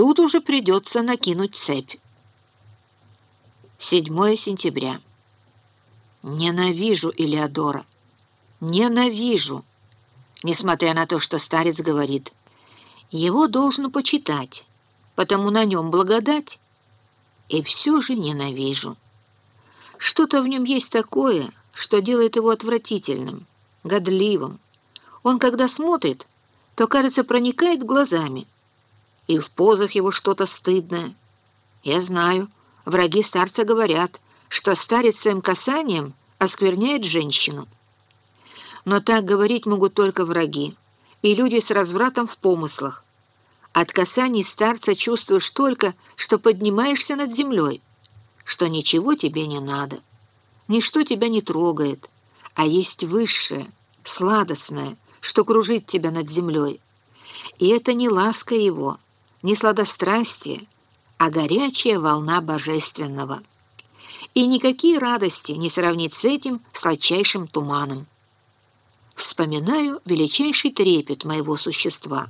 Тут уже придется накинуть цепь. 7 сентября. Ненавижу Илеодора. Ненавижу. Несмотря на то, что старец говорит. Его должно почитать, потому на нем благодать. И все же ненавижу. Что-то в нем есть такое, что делает его отвратительным, годливым. Он, когда смотрит, то, кажется, проникает глазами. И в позах его что-то стыдное. Я знаю, враги старца говорят, что старец своим касанием оскверняет женщину. Но так говорить могут только враги и люди с развратом в помыслах. От касаний старца чувствуешь только, что поднимаешься над землей, что ничего тебе не надо, ничто тебя не трогает, а есть высшее, сладостное, что кружит тебя над землей. И это не ласка его, не сладострастие, а горячая волна божественного. И никакие радости не сравнить с этим сладчайшим туманом. Вспоминаю величайший трепет моего существа.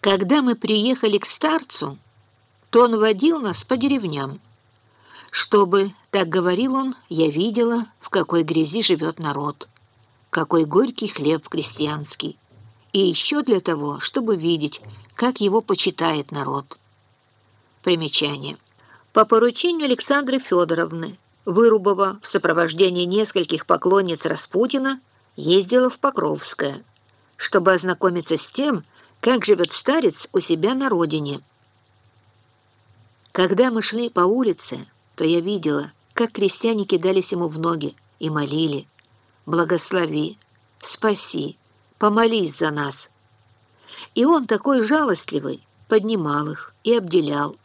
Когда мы приехали к старцу, то он водил нас по деревням. Чтобы, так говорил он, я видела, в какой грязи живет народ, какой горький хлеб крестьянский, и еще для того, чтобы видеть, как его почитает народ. Примечание. По поручению Александры Федоровны, Вырубова в сопровождении нескольких поклонниц Распутина ездила в Покровское, чтобы ознакомиться с тем, как живет старец у себя на родине. Когда мы шли по улице, то я видела, как крестьяне кидались ему в ноги и молили «Благослови, спаси, помолись за нас». И он такой жалостливый, поднимал их и обделял.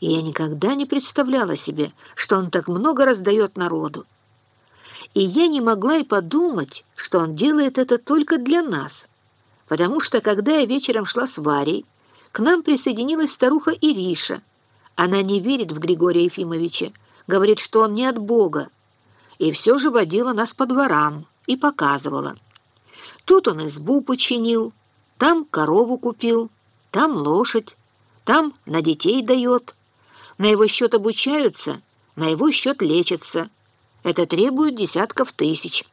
И я никогда не представляла себе, что он так много раздает народу. И я не могла и подумать, что он делает это только для нас, потому что, когда я вечером шла с Варей, к нам присоединилась старуха Ириша. Она не верит в Григория Ефимовича, говорит, что он не от Бога, и все же водила нас по дворам и показывала. Тут он избу починил, там корову купил, там лошадь, там на детей дает. На его счет обучаются, на его счет лечатся. Это требует десятков тысяч.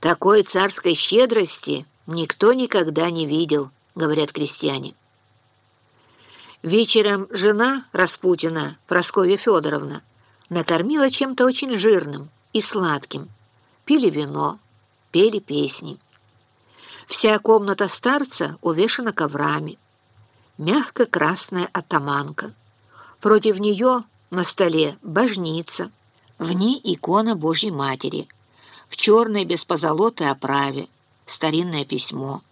Такой царской щедрости никто никогда не видел, говорят крестьяне. Вечером жена Распутина, Прасковья Федоровна, накормила чем-то очень жирным и сладким. Пили вино, пели песни. Вся комната старца увешана коврами. Мягко-красная атаманка. Против нее на столе божница — в ней икона Божьей Матери, в черной без позолоты оправе, старинное письмо.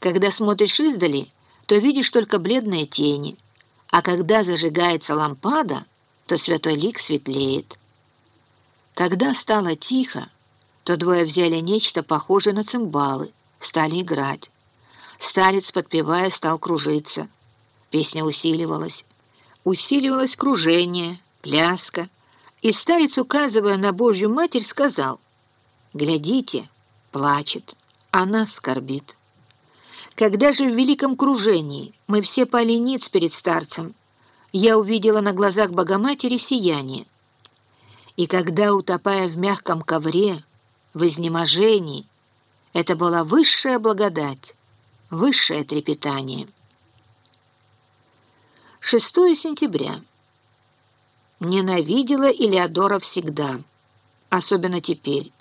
Когда смотришь издали, то видишь только бледные тени, а когда зажигается лампада, то святой лик светлеет. Когда стало тихо, то двое взяли нечто похожее на цимбалы, стали играть. Старец, подпевая, стал кружиться. Песня усиливалась. Усиливалось кружение, пляска — и старец, указывая на Божью Матерь, сказал, «Глядите, плачет, она скорбит». Когда же в великом кружении мы все пали ниц перед старцем, я увидела на глазах Богоматери сияние. И когда, утопая в мягком ковре, в изнеможении, это была высшая благодать, высшее трепетание. 6 сентября. Ненавидела Илеодора всегда, особенно теперь.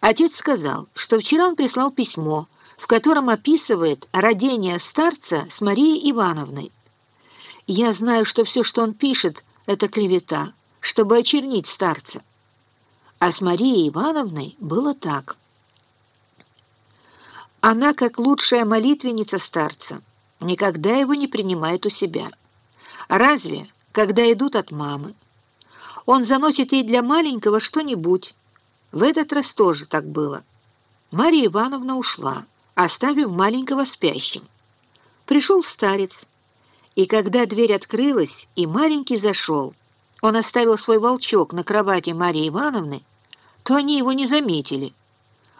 Отец сказал, что вчера он прислал письмо, в котором описывает родение старца с Марией Ивановной. Я знаю, что все, что он пишет, это клевета, чтобы очернить старца. А с Марией Ивановной было так. Она, как лучшая молитвенница старца, никогда его не принимает у себя. Разве когда идут от мамы. Он заносит ей для маленького что-нибудь. В этот раз тоже так было. Марья Ивановна ушла, оставив маленького спящим. Пришел старец, и когда дверь открылась, и маленький зашел, он оставил свой волчок на кровати Марьи Ивановны, то они его не заметили.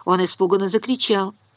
Он испуганно закричал —